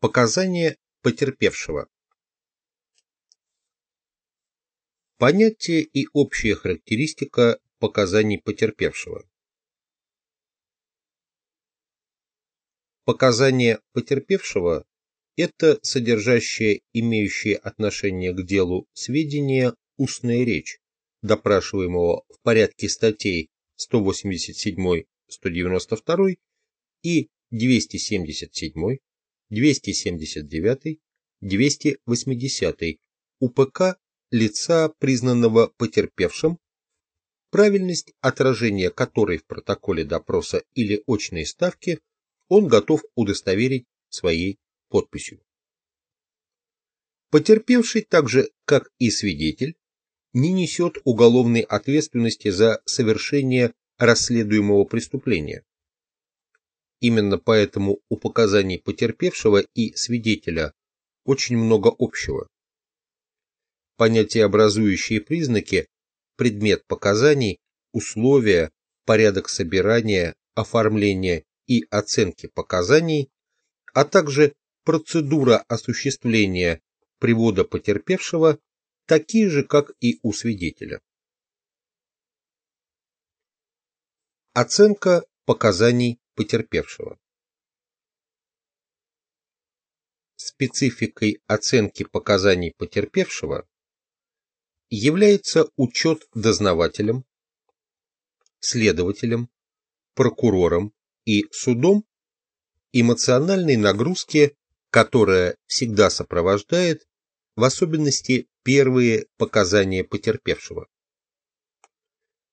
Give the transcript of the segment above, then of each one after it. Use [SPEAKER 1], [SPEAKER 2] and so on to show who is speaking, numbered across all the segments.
[SPEAKER 1] Показания потерпевшего. Понятие и общая характеристика показаний потерпевшего. Показания потерпевшего – это содержащее имеющее отношение к делу сведения устная речь допрашиваемого в порядке статей 187, 192 и 277, 279, 280 УПК лица, признанного потерпевшим, правильность отражения которой в протоколе допроса или очной ставки он готов удостоверить своей подписью. Потерпевший, так же как и свидетель, не несет уголовной ответственности за совершение расследуемого преступления. Именно поэтому у показаний потерпевшего и свидетеля очень много общего. Понятия образующие признаки, предмет показаний, условия, порядок собирания, оформления и оценки показаний, а также процедура осуществления привода потерпевшего такие же, как и у свидетеля. Оценка показаний потерпевшего. Спецификой оценки показаний потерпевшего является учет дознавателем, следователем, прокурором и судом эмоциональной нагрузки, которая всегда сопровождает, в особенности, первые показания потерпевшего.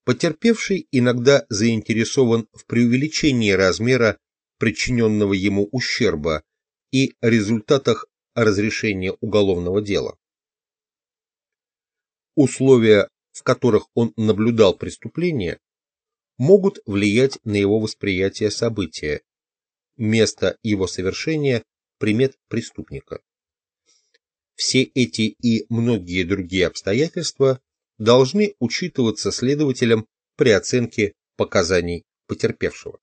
[SPEAKER 1] Потерпевший иногда заинтересован в преувеличении размера причиненного ему ущерба и результатах разрешения уголовного дела. Условия, в которых он наблюдал преступление, могут влиять на его восприятие события, место его совершения, примет преступника. Все эти и многие другие обстоятельства должны учитываться следователем при оценке показаний потерпевшего.